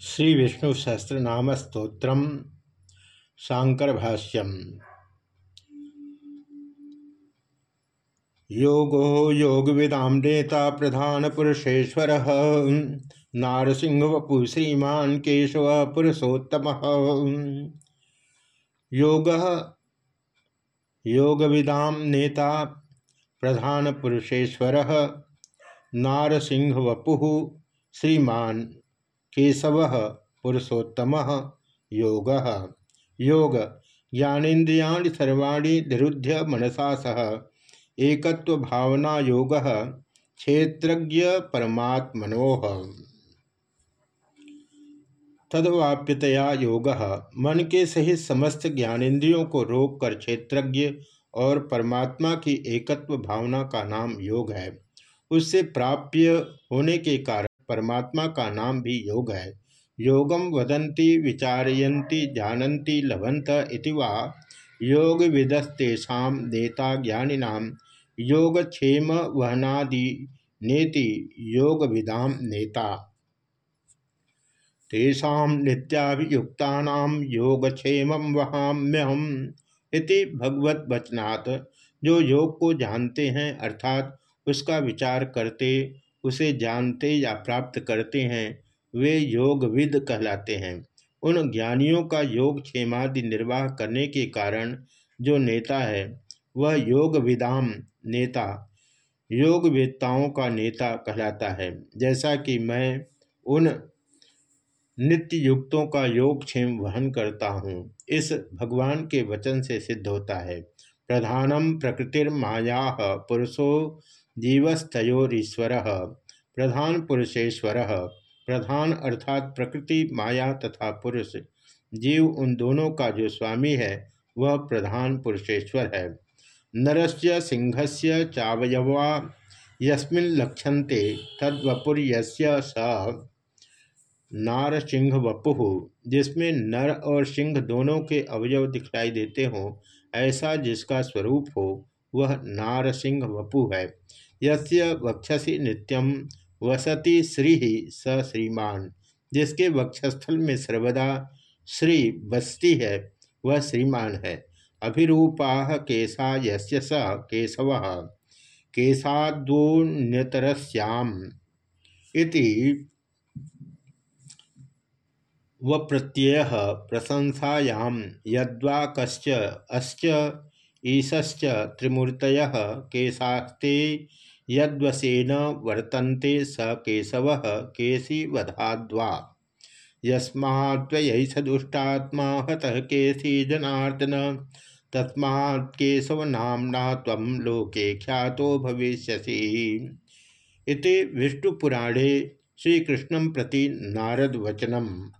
श्री विष्णु सहस्रनाम स्त्रोत्र शांकर भाष्यम योगो योग विदाम नेता प्रधान पुरुषेश्वर नारसिंह वपु श्रीमान केशव पुरुषोत्तम योग योग विदाम नेता प्रधान पुरुषेश्वर नारसिंह वपु श्रीमान केशव पुरुषोत्तम। योग। योग। ज्ञानेन्द्रिया सर्वाणी निरुद्ध मनसा सह। एक भावना योग। क्षेत्रज्ञ परमात्मनो। तदवाप्यतया योग। मन के सहित समस्त ज्ञानेन्द्रियों को रोककर क्षेत्रज्ञ और परमात्मा की एकत्व भावना का नाम योग है। उससे प्राप्य होने के कारण परमात्मा का नाम भी योग है। योगम वदंती विचारयंती जानती लभंत इति वा। योग विदस्तेषा नेता ज्ञानिनाम योगक्षेम वहनादि नेति योग विदाम नेता। तेषा नित्याभियुक्ता योगक्षेम वहाम्यहम इति भगवत वचनात् जो योग को जानते हैं, अर्थात उसका विचार करते उसे जानते या प्राप्त करते हैं, वे योगविद कहलाते हैं। उन ज्ञानियों का योग क्षेमादि निर्वाह करने के कारण जो नेता है, वह योग विदाम नेता योग का नेता कहलाता है। जैसा कि मैं उन नित्य युक्तों का योगक्षेम वहन करता हूँ, इस भगवान के वचन से सिद्ध होता है। प्रधानम प्रकृतिर्माया पुरुषो जीवस्तोरीश्वर प्रधान पुरुषेश्वर, प्रधान अर्थात प्रकृति, माया तथा पुरुष। जीव उन दोनों का जो स्वामी है, वह प्रधान पुरुषेश्वर है। नरस्य सिंहस्य चावयवा, यस्मिन लक्षन्ते तद्वपुर स। नार सिंह वपुः जिसमें नर और सिंह दोनों के अवयव दिखलाई देते हों, ऐसा जिसका स्वरूप हो, वह नार सिंह वपु है। यस्य वक्षसी नित्यम वसति श्री ही स श्रीमान, जिसके वक्षस्थल में सर्वदा श्री बसती है, वह श्रीमान है। अभिरूपा केशा यस्य स केशव केशाद्वोन्यतरस्याम इति व प्रत्यय प्रशंसायाम यद्वा कश्च अश्च ईश्च त्रिमूर्त केशास्ते यद्वसेन वर्तन्ते स केशव केशिवधाद्वा। यस्मात्वयि दुष्टात्मा हतः केशी जनार्दन, तस्मात् लोके ख्यातो भविष्यसि। विष्णुपुराणे श्रीकृष्ण प्रति नारद वचनम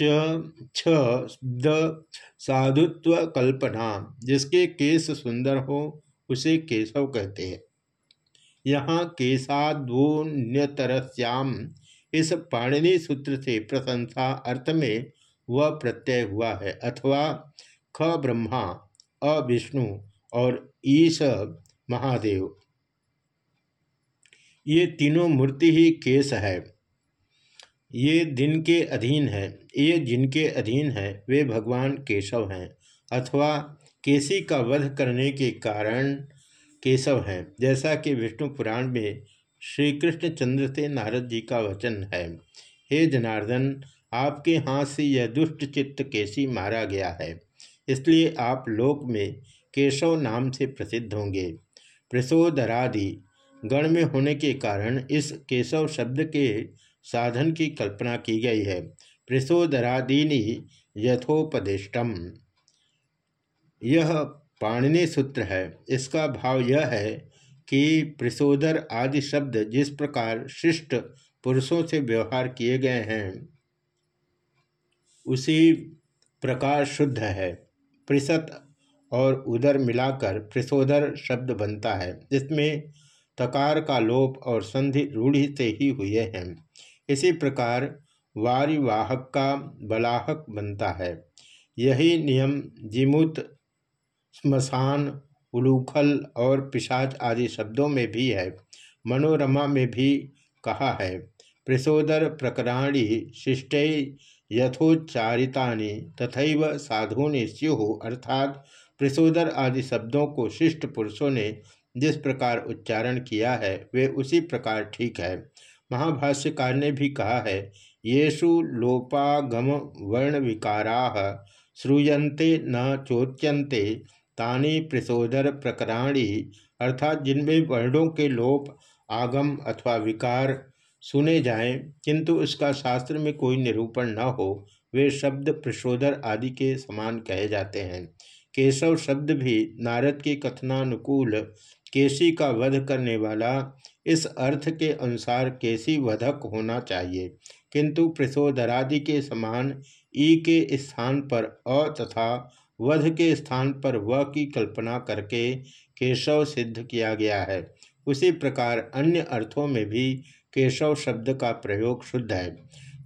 प्रसोदरादित्वात् साधुत्व कल्पना जिसके केस सुंदर हो, उसे केशव कहते हैं। यहाँ केशाद्वोन्यतरस्याम इस पाणिनि सूत्र से प्रशंसा अर्थ में वह प्रत्यय हुआ है, अथवा ख ब्रह्मा अविष्णु और ईश महादेव। ये तीनों मूर्ति ही केश है। ये दिन के अधीन है। ये जिनके अधीन है, वे भगवान केशव हैं। अथवा केसी का वध करने के कारण केशव हैं। जैसा कि विष्णु पुराण में श्री कृष्ण चंद्र से नारद जी का वचन है, हे जनार्दन, आपके हाथ से यह दुष्ट चित्त केसी मारा गया है। इसलिए आप लोक में केशव नाम से प्रसिद्ध होंगे। प्रसोदरादि, गण में होने के कारण इस केशव शब्द के साधन की कल्पना की गई है। प्रसोदरादीनी यथोपदिष्टम। यह पाणिनि सूत्र है। इसका भाव यह है कि प्रसोदर आदि शब्द जिस प्रकार शिष्ट पुरुषों से व्यवहार किए गए हैं, उसी प्रकार शुद्ध है। प्रसत और उदर मिलाकर प्रसोदर शब्द बनता है। इसमें तकार का लोप और संधि रूढ़ी से ही हुए हैं। इसी प्रकार वारिवाहक का बलाहक बनता है। यही नियम जिमुत, स्मशान, उलूखल और पिशाच आदि शब्दों में भी है। मनोरमा में भी कहा है, प्रसोदर प्रकराणी शिष्ट यथोच्चारिता तथा साधुनि स्यु। अर्थात प्रसोदर आदि शब्दों को शिष्ट पुरुषों ने जिस प्रकार उच्चारण किया है, वे उसी प्रकार ठीक है। महाभाष्यकार ने भी कहा है, येषु लोपागम वर्ण विकारा श्रूयते न चोच्यंते तानी प्रसोदर प्रकराणी अर्थात जिनमें वर्णों के लोप, आगम अथवा विकार सुने जाएँ, किंतु उसका शास्त्र में कोई निरूपण न हो, वे शब्द प्रशोधर आदि के समान कहे जाते हैं। केशव शब्द भी नारद के कथनानुकूल केसी का वध करने वाला इस अर्थ के अनुसार केसी वधक होना चाहिए। किंतु प्रसोदरादि के समान ई के स्थान पर अ तथा वध के स्थान पर व की कल्पना करके केशव सिद्ध किया गया है। उसी प्रकार अन्य अर्थों में भी केशव शब्द का प्रयोग शुद्ध है।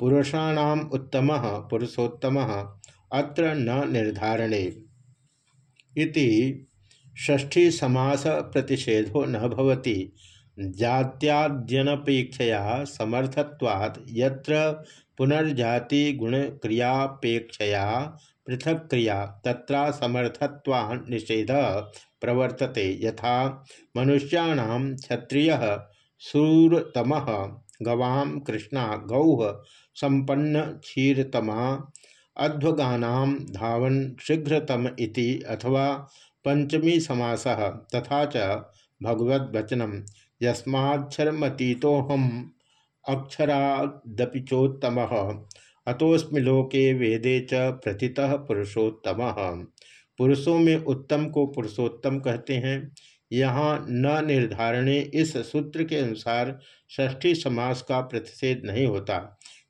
पुरुषाणाम उत्तम पुरुषोत्तम अत्र न निर्धारणे। इति षष्ठी समास प्रतिषेधो न भवति। जात्याद्यनपेक्षया समर्थत्वात् यत्र पुनर्जाति गुणक्रियापेक्षया पृथक क्रिया तत्रा समर्थत्वा निषेध प्रवर्तते यथा मनुष्याणाम क्षत्रिय सूरतम गवाम कृष्णा गौह संपन्न क्षीरतमा अध्वगानाम धावन शीघ्रतम इति अथवा पंचमी समास तथा च भगवद्वचनम यस्माक्षरमतीतोहम अक्षरादपिचोत्तम। अतोस्मि लोके वेदे च प्रथितः पुरुषोत्तम। पुरुषों में उत्तम को पुरुषोत्तम कहते हैं। यहाँ न निर्धारणे इस सूत्र के अनुसार षष्ठी समास का प्रतिषेध नहीं होता,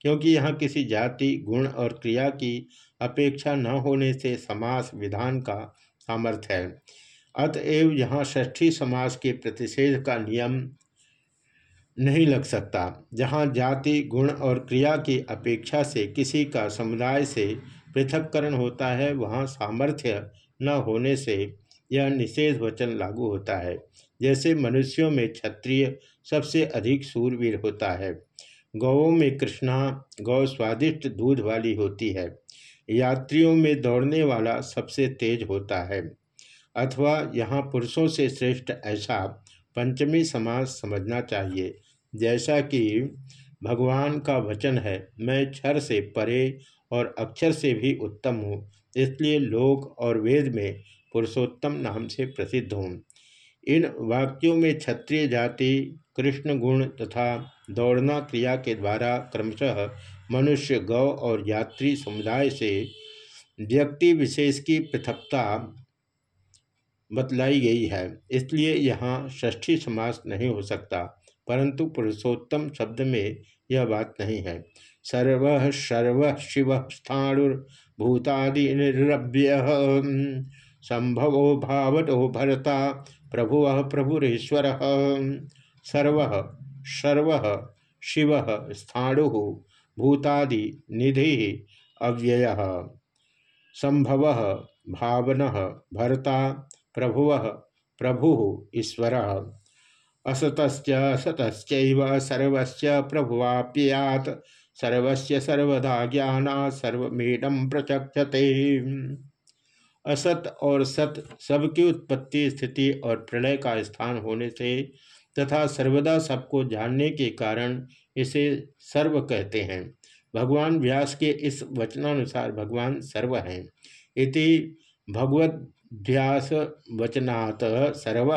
क्योंकि यहाँ किसी जाति, गुण और क्रिया की अपेक्षा न होने से समास विधान का सामर्थ्य है। अतएव यहाँ षष्ठी समाज के प्रतिषेध का नियम नहीं लग सकता। जहाँ जाति, गुण और क्रिया की अपेक्षा से किसी का समुदाय से पृथककरण होता है, वहाँ सामर्थ्य न होने से यह निषेध वचन लागू होता है। जैसे मनुष्यों में क्षत्रिय सबसे अधिक सूरवीर होता है। गौों में कृष्णा, गौ स्वादिष्ट दूध वाली होती है। यात्रियों में दौड़ने वाला सबसे तेज होता है। अथवा यहाँ पुरुषों से श्रेष्ठ ऐसा पंचमी समाज समझना चाहिए। जैसा कि भगवान का वचन है, मैं क्षर से परे और अक्षर से भी उत्तम हूँ, इसलिए लोक और वेद में पुरुषोत्तम नाम से प्रसिद्ध हूँ। इन वाक्यों में क्षत्रिय जाति, कृष्ण गुण तथा दौड़ना क्रिया के द्वारा क्रमशः मनुष्य गौ और यात्री समुदाय से व्यक्ति विशेष की पृथकता बतलाई गई है। इसलिए यहाँ षष्ठी समास नहीं हो सकता, परंतु पुरुषोत्तम शब्द में यह बात नहीं है। सर्व सर्व शिव स्थाणुर्भूतादि निर्भ्य संभवो भावटो भरता प्रभु प्रभुरेश्वर, सर्व सर्व शिव स्थाणु भूतादि निधि अव्यय। संभव भावन भरता प्रभु प्रभु ईश्वर। असत सर्वस्य प्रभुवाप्यात। सर्वस्य सर्वदा ज्ञाना सर्वमेडम प्रचक्षते। असत और सत सबकी उत्पत्ति, स्थिति और प्रलय का स्थान होने से तथा सर्वदा सबको जानने के कारण इसे सर्व कहते हैं। भगवान व्यास के इस वचनानुसार भगवान सर्व हैं। इति भगवद्भ्यास वचनात् सर्व।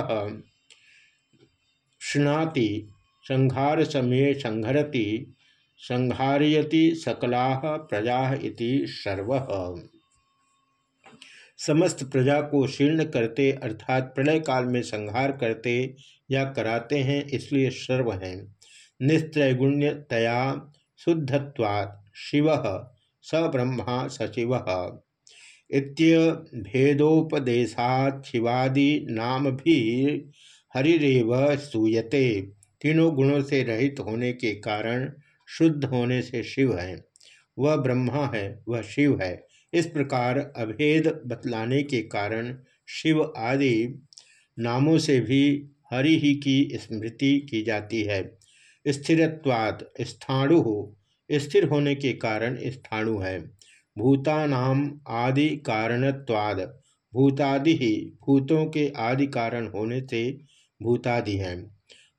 शुनाति संहार समय संहरति संहारयति सकला प्रजा इति सर्व। समस्त प्रजा को शीर्ण करते अर्थात प्रलय काल में संहार करते या कराते हैं, इसलिए सर्व हैं। निस्त्रैगुण्यतया शुद्धत्वात् शिव स ब्रह्मा सचिव। शिवादि नाम भी हरिरेव सूयते तीनों गुणों से रहित होने के कारण शुद्ध होने से शिव है। वह ब्रह्मा है, वह शिव है। इस प्रकार अभेद बतलाने के कारण शिव आदि नामों से भी हरि ही की स्मृति की जाती है। स्थिरत्वाद स्थाणु हो स्थिर होने के कारण स्थाणु है। भूतानाम आदि कारणत्वाद। भूतादि ही भूतों के आदि कारण होने से भूतादि हैं।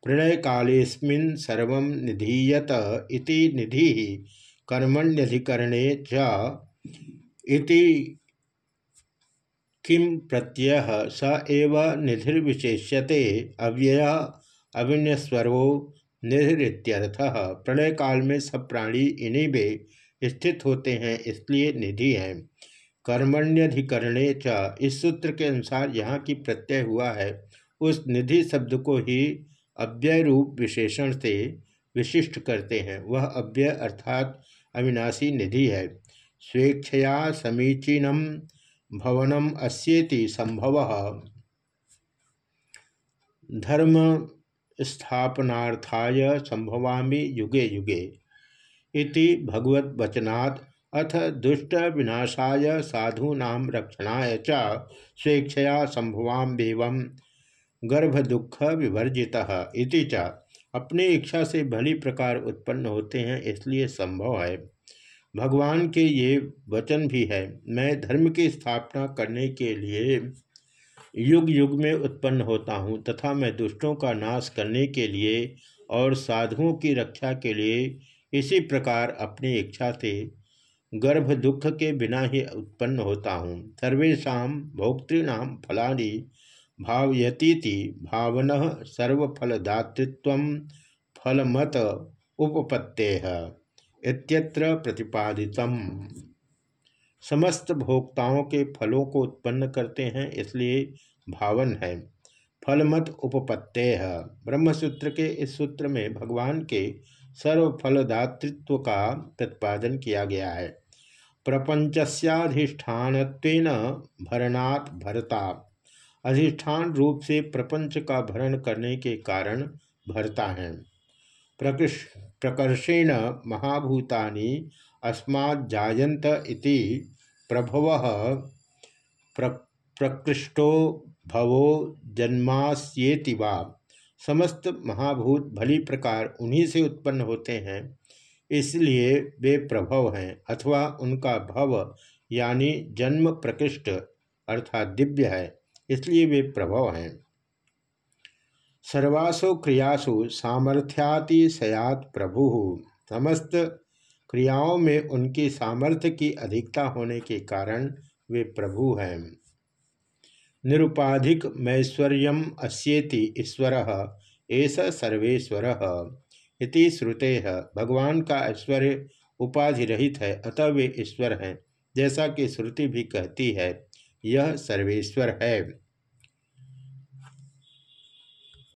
प्रलय कालेस्मिन् सर्व निधीयत इति निधि कर्मण्यधिकरणे च इति किम प्रत्यय? स एव निधिर्विशेष्यते अव्यय अविन्यस्वरो निधिरित्यर्थ प्रलय काल में सब प्राणी इन्हीं में स्थित होते हैं, इसलिए निधि हैं। कर्मण्यधिकरणे च, इस सूत्र के अनुसार यहाँ की प्रत्यय हुआ है। उस निधि शब्द को ही अव्यय रूप विशेषण से विशिष्ट करते हैं। वह अव्यय अर्थात अविनाशी निधि है। स्वेच्छया समीचीनम भवनम अस्येति संभव। धर्म स्थापनार्थाय संभवामी युगे युगे। इति भगवत वचनात् अथ दुष्ट विनाशाय साधूना रक्षणाय च स्वेच्छया संभवाम्बेव गर्भ दुख विवर्जिता इति च। अपनी इच्छा से भली प्रकार उत्पन्न होते हैं, इसलिए संभव है। भगवान के ये वचन भी है, मैं धर्म की स्थापना करने के लिए युग युग में उत्पन्न होता हूँ तथा मैं दुष्टों का नाश करने के लिए और साधुओं की रक्षा के लिए इसी प्रकार अपनी इच्छा से गर्भ दुख के बिना ही उत्पन्न होता हूँ। सर्वेशा भोक्तृणाम फलानी भावयतीति भावन सर्वफलदातृत्व फलमत उपपत्ते इत्यत्र प्रतिपादितम। समस्त भोक्ताओं के फलों को उत्पन्न करते हैं, इसलिए भावन है। फलमत उपपत्ते ब्रह्मसूत्र के इस सूत्र में भगवान के सर्वफलदातृत्व का प्रतिपादन किया गया है। प्रपंचस्याधिष्ठान भरणात् भरता। अधिष्ठान रूप से प्रपंच का भरण करने के कारण भरता है। प्रकृष प्रकर्षेण महाभूतानि अस्माजायंत इति प्रभव प्र, प्रकृष्टो भवो जन्मास्येति वा। समस्त महाभूत भली प्रकार उन्हीं से उत्पन्न होते हैं, इसलिए वे प्रभव हैं अथवा उनका भव यानी जन्म प्रकृष्ट अर्थात दिव्य है, इसलिए वे प्रभव हैं। सर्वासु क्रियासु सामर्थ्यातिशयात प्रभु। समस्त क्रियाओं में उनकी सामर्थ्य की अधिकता होने के कारण वे प्रभु हैं। निरुपाधिक मैश्वर्यम अस्येति ईश्वर ऐसा सर्वेश्वर। इति श्रुते, भगवान का ऐश्वर्य उपाधि रहित है, अतः वे ईश्वर हैं, जैसा कि श्रुति भी कहती है, यह सर्वेश्वर है।